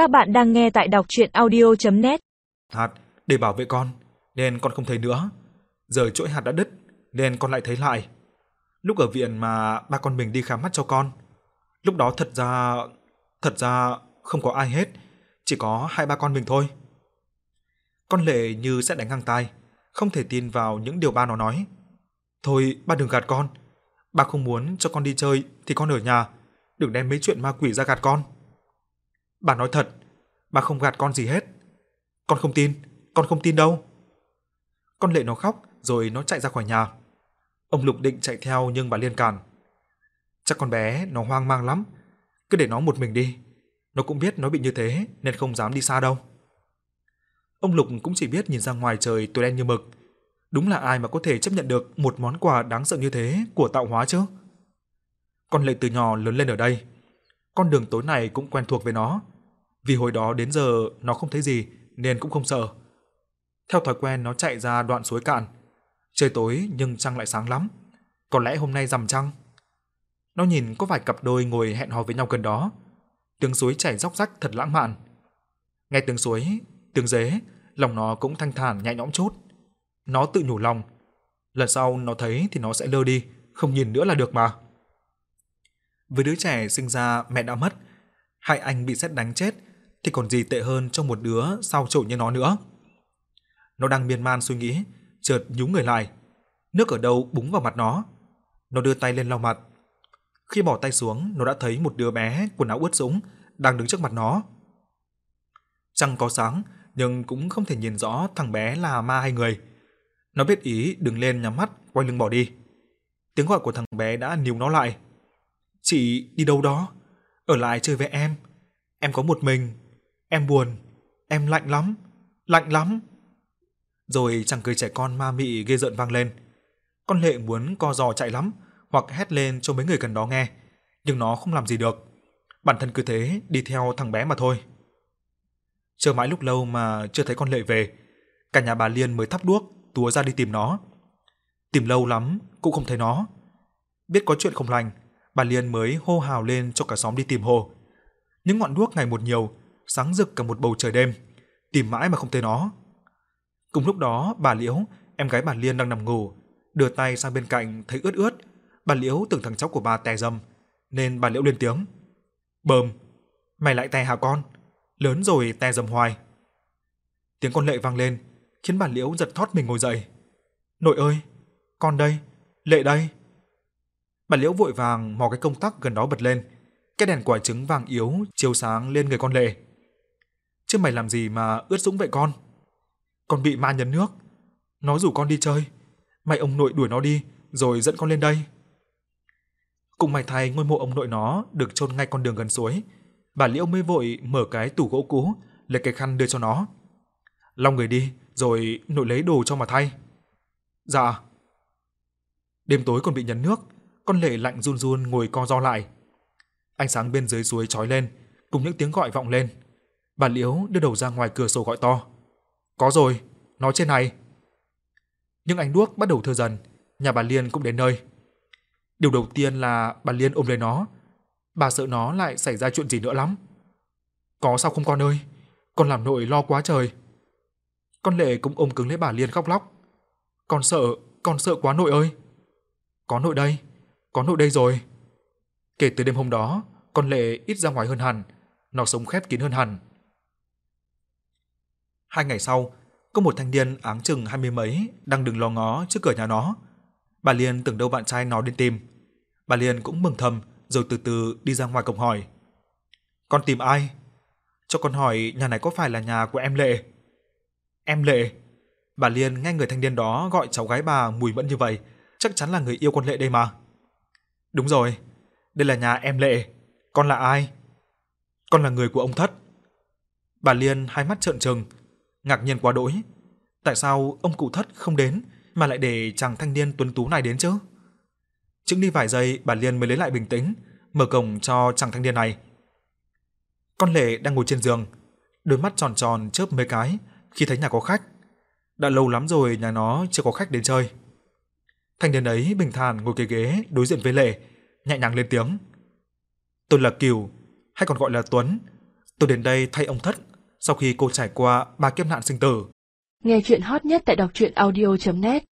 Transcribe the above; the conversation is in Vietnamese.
Các bạn đang nghe tại đọc audio net Hạt để bảo vệ con, nên con không thấy nữa. Giờ chuỗi hạt đã đứt, nên con lại thấy lại. Lúc ở viện mà ba con mình đi khám mắt cho con. Lúc đó thật ra... Thật ra không có ai hết, chỉ có hai ba con mình thôi. Con lệ như sẽ đánh ngang tai, không thể tin vào những điều ba nó nói. Thôi, ba đừng gạt con. Ba không muốn cho con đi chơi thì con ở nhà, đừng đem mấy chuyện ma quỷ ra gạt con. Bà nói thật, bà không gạt con gì hết. Con không tin, con không tin đâu. Con lệ nó khóc rồi nó chạy ra khỏi nhà. Ông Lục định chạy theo nhưng bà Liên cản. Chắc con bé nó hoang mang lắm, cứ để nó một mình đi. Nó cũng biết nó bị như thế nên không dám đi xa đâu. Ông Lục cũng chỉ biết nhìn ra ngoài trời tối đen như mực. Đúng là ai mà có thể chấp nhận được một món quà đáng sợ như thế của tạo hóa chứ? Con lệ từ nhỏ lớn lên ở đây. Con đường tối này cũng quen thuộc với nó. Vì hồi đó đến giờ nó không thấy gì nên cũng không sợ. Theo thói quen nó chạy ra đoạn suối cạn. Trời tối nhưng trăng lại sáng lắm. Có lẽ hôm nay rằm trăng. Nó nhìn có vài cặp đôi ngồi hẹn hò với nhau gần đó. Tiếng suối chảy róc rách thật lãng mạn. Nghe tiếng suối, tiếng dế, lòng nó cũng thanh thản nhẹ nhõm chút. Nó tự nhủ lòng, lần sau nó thấy thì nó sẽ lơ đi, không nhìn nữa là được mà. Với đứa trẻ sinh ra mẹ đã mất, hai anh bị sét đánh chết thì còn gì tệ hơn cho một đứa sao trội như nó nữa. Nó đang miên man suy nghĩ, chợt nhúng người lại. Nước ở đâu búng vào mặt nó. Nó đưa tay lên lau mặt. Khi bỏ tay xuống, nó đã thấy một đứa bé quần áo ướt sũng đang đứng trước mặt nó. Trăng có sáng, nhưng cũng không thể nhìn rõ thằng bé là ma hay người. Nó biết ý đứng lên nhắm mắt, quay lưng bỏ đi. Tiếng gọi của thằng bé đã níu nó lại. "Chị đi đâu đó? Ở lại chơi với em. Em có một mình, em buồn, em lạnh lắm, lạnh lắm." Rồi chàng cười trẻ con ma mị ghê rợn vang lên. Con lệ muốn co giò chạy lắm, hoặc hét lên cho mấy người gần đó nghe, nhưng nó không làm gì được. Bản thân cứ thế đi theo thằng bé mà thôi. Chờ mãi lúc lâu mà chưa thấy con lệ về, cả nhà bà Liên mới thắp đuốc túa ra đi tìm nó. Tìm lâu lắm cũng không thấy nó. Biết có chuyện không lành, bà Liên mới hô hào lên cho cả xóm đi tìm hồ. Những ngọn đuốc ngày một nhiều, sáng rực cả một bầu trời đêm, tìm mãi mà không thấy nó. Cùng lúc đó, bà Liễu, em gái bà Liên đang nằm ngủ, đưa tay sang bên cạnh thấy ướt ướt, bà Liễu tưởng thằng cháu của bà tè dầm, nên bà Liễu lên tiếng. bơm, mày lại tè hả con? Lớn rồi tè dầm hoài." Tiếng con lệ vang lên, khiến bà Liễu giật thót mình ngồi dậy. "Nội ơi, con đây, Lệ đây." Bà Liễu vội vàng mò cái công tắc gần đó bật lên, cái đèn quả trứng vàng yếu chiếu sáng lên người con Lệ. "Chứ mày làm gì mà ướt sũng vậy con? Con bị ma nhấn nước. Nó rủ con đi chơi, mày ông nội đuổi nó đi rồi dẫn con lên đây." Cùng mày thay ngôi mộ ông nội nó được chôn ngay con đường gần suối, bà Liễu mới vội mở cái tủ gỗ cũ, lấy cái khăn đưa cho nó. "Long người đi, rồi nội lấy đồ cho mà thay." "Dạ." Đêm tối còn bị nhấn nước, con lệ lạnh run run ngồi co ro lại. Ánh sáng bên dưới suối chói lên, cùng những tiếng gọi vọng lên. Bà Liễu đưa đầu ra ngoài cửa sổ gọi to. "Có rồi, nó trên này." Nhưng ánh đuốc bắt đầu thưa dần, nhà bà Liên cũng đến nơi. Điều đầu tiên là bà Liên ôm lấy nó. Bà sợ nó lại xảy ra chuyện gì nữa lắm. "Có sao không con ơi? Con làm nội lo quá trời." Con Lệ cũng ôm cứng lấy bà Liên khóc lóc. "Con sợ, con sợ quá nội ơi." "Có nội đây, có nội đây rồi." Kể từ đêm hôm đó, con Lệ ít ra ngoài hơn hẳn, nó sống khép kín hơn hẳn. Hai ngày sau, có một thanh niên áng chừng hai mươi mấy đang đứng lo ngó trước cửa nhà nó. Bà Liên tưởng đâu bạn trai nó đến tìm. Bà Liên cũng mừng thầm rồi từ từ đi ra ngoài cổng hỏi. "Con tìm ai?" "Cho con hỏi nhà này có phải là nhà của em Lệ?" "Em Lệ?" Bà Liên nghe người thanh niên đó gọi cháu gái bà mùi mẫn như vậy, chắc chắn là người yêu con Lệ đây mà. "Đúng rồi, đây là nhà em Lệ. Con là ai?" "Con là người của ông Thất." Bà Liên hai mắt trợn trừng, ngạc nhiên quá đỗi. Tại sao ông cụ Thất không đến mà lại để chàng thanh niên tuấn tú này đến chứ? Chững đi vài giây, bà Liên mới lấy lại bình tĩnh, mở cổng cho chàng thanh niên này. Con Lệ đang ngồi trên giường, đôi mắt tròn tròn chớp mấy cái khi thấy nhà có khách. Đã lâu lắm rồi nhà nó chưa có khách đến chơi. Thanh niên ấy bình thản ngồi cái ghế đối diện với Lệ, nhẹ nhàng lên tiếng. "Tôi là Kiều, hay còn gọi là Tuấn, Tôi đến đây thay ông thất sau khi cô trải qua ba kiếp nạn sinh tử. Nghe chuyện hot nhất tại đọc truyện audio.net